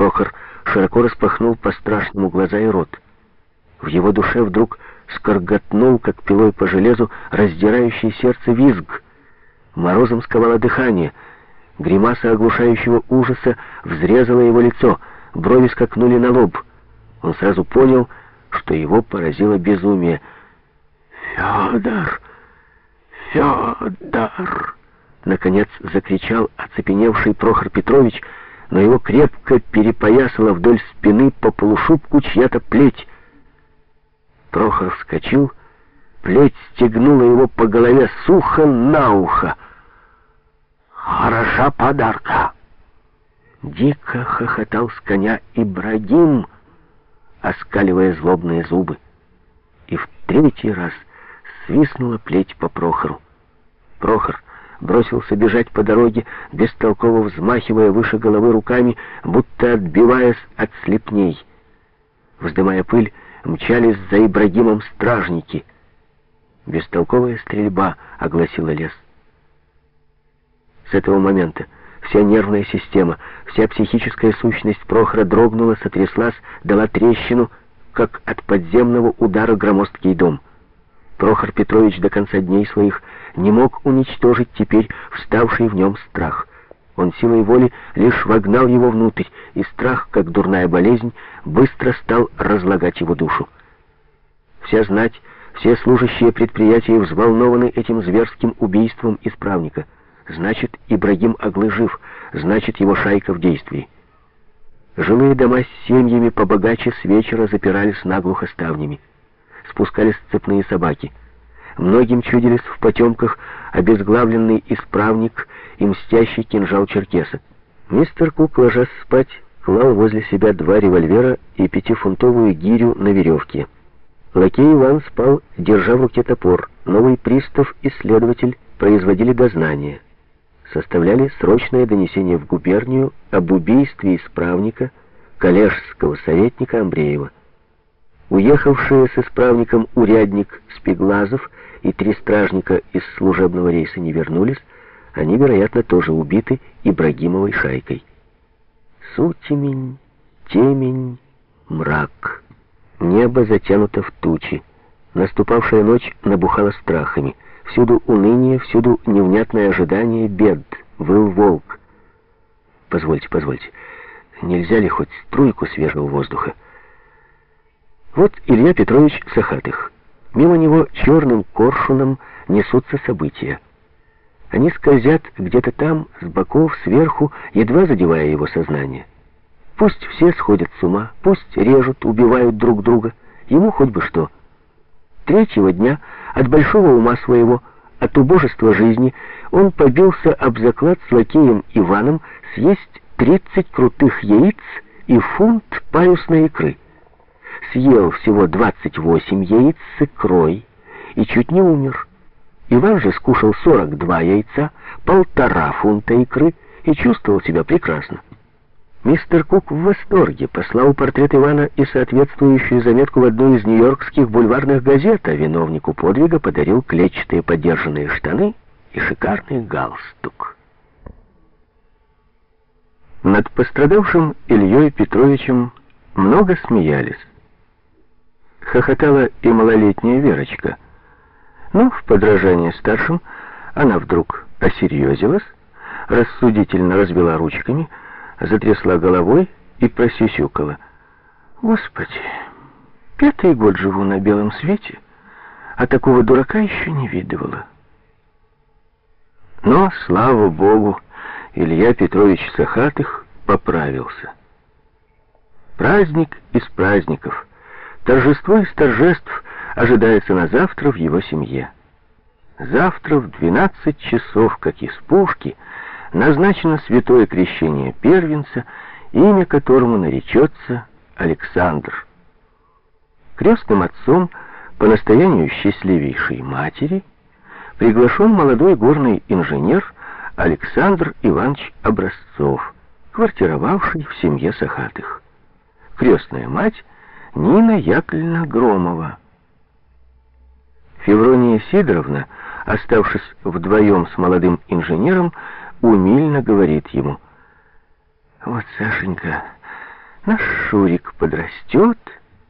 Прохор широко распахнул по-страшному глаза и рот. В его душе вдруг скорготнул, как пилой по железу, раздирающий сердце визг. Морозом сковало дыхание. Гримаса оглушающего ужаса взрезала его лицо, брови скакнули на лоб. Он сразу понял, что его поразило безумие. «Федор! Федор!» Наконец закричал оцепеневший Прохор Петрович, но его крепко перепоясала вдоль спины по полушубку чья-то плеть. Прохор вскочил, плеть стегнула его по голове сухо на ухо. «Хороша подарка!» Дико хохотал с коня Ибрагим, оскаливая злобные зубы. И в третий раз свистнула плеть по Прохору. Прохор бросился бежать по дороге, бестолково взмахивая выше головы руками, будто отбиваясь от слепней. Вздымая пыль, мчались за Ибрагимом стражники. Бестолковая стрельба огласила лес. С этого момента вся нервная система, вся психическая сущность Прохора дрогнула, сотряслась, дала трещину, как от подземного удара громоздкий дом. Прохор Петрович до конца дней своих не мог уничтожить теперь вставший в нем страх. Он силой воли лишь вогнал его внутрь, и страх, как дурная болезнь, быстро стал разлагать его душу. Вся знать, все служащие предприятия взволнованы этим зверским убийством исправника. Значит, Ибрагим Аглы жив, значит, его шайка в действии. Жилые дома с семьями побогаче с вечера запирались наглухо ставнями. Спускались цепные собаки — Многим чудились в потемках обезглавленный исправник и мстящий кинжал черкеса. Мистер Кук, ложась спать, клал возле себя два револьвера и пятифунтовую гирю на веревке. Лакей Иван спал, держа в руке топор. Новый пристав и следователь производили дознание. Составляли срочное донесение в губернию об убийстве исправника, коллежского советника Амбреева. Уехавшие с исправником урядник Спиглазов и три стражника из служебного рейса не вернулись, они, вероятно, тоже убиты Ибрагимовой шайкой. Сутемень, темень, мрак. Небо затянуто в тучи. Наступавшая ночь набухала страхами. Всюду уныние, всюду невнятное ожидание бед. Выл волк. Позвольте, позвольте, нельзя ли хоть струйку свежего воздуха? Вот Илья Петрович Сахатых. Мимо него черным коршуном несутся события. Они скользят где-то там, с боков, сверху, едва задевая его сознание. Пусть все сходят с ума, пусть режут, убивают друг друга. Ему хоть бы что. Третьего дня от большого ума своего, от убожества жизни, он побился об заклад с лакеем Иваном съесть 30 крутых яиц и фунт паюсной икры съел всего 28 яиц с икрой и чуть не умер. Иван же скушал 42 яйца, полтора фунта икры и чувствовал себя прекрасно. Мистер Кук в восторге послал портрет Ивана и соответствующую заметку в одну из нью-йоркских бульварных газет, а виновнику подвига подарил клетчатые подержанные штаны и шикарный галстук. Над пострадавшим Ильей Петровичем много смеялись хохотала и малолетняя Верочка. Но в подражание старшим она вдруг осерьезилась, рассудительно развела ручками, затрясла головой и просюсюкала. «Господи, пятый год живу на белом свете, а такого дурака еще не видывала». Но, слава богу, Илья Петрович Сахатых поправился. Праздник из праздников — Торжество из торжеств ожидается на завтра в его семье. Завтра в 12 часов, как из пушки, назначено святое крещение первенца, имя которому наречется Александр. Крестным отцом по настоянию счастливейшей матери приглашен молодой горный инженер Александр Иванович Образцов, квартировавший в семье Сахатых. Крестная мать Нина Яковлевна Громова. Феврония Сидоровна, оставшись вдвоем с молодым инженером, умильно говорит ему, «Вот, Сашенька, Наш Шурик подрастет